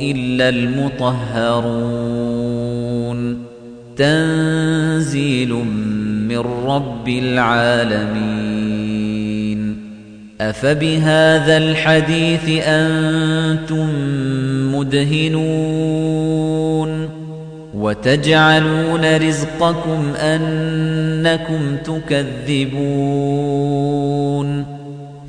إلا المطهرون. تنزيل من رب العالمين. أفبهذا الحديث أنتم مدهنون؟ وتجعلون رزقكم أنكم تكذبون.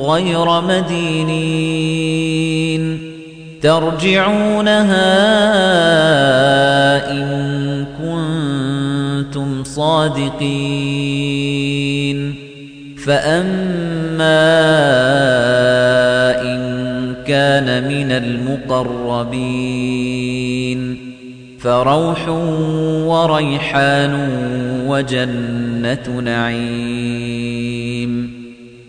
غير مدينين ترجعونها إن كنتم صادقين فأما إن كان من المقربين فروح وريحان وجنة نعيم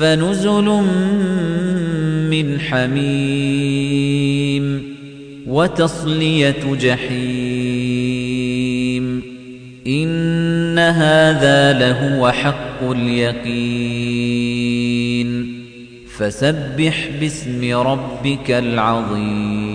فنزل من حميم وتصلية جحيم إن هذا لهو حق اليقين فسبح باسم ربك العظيم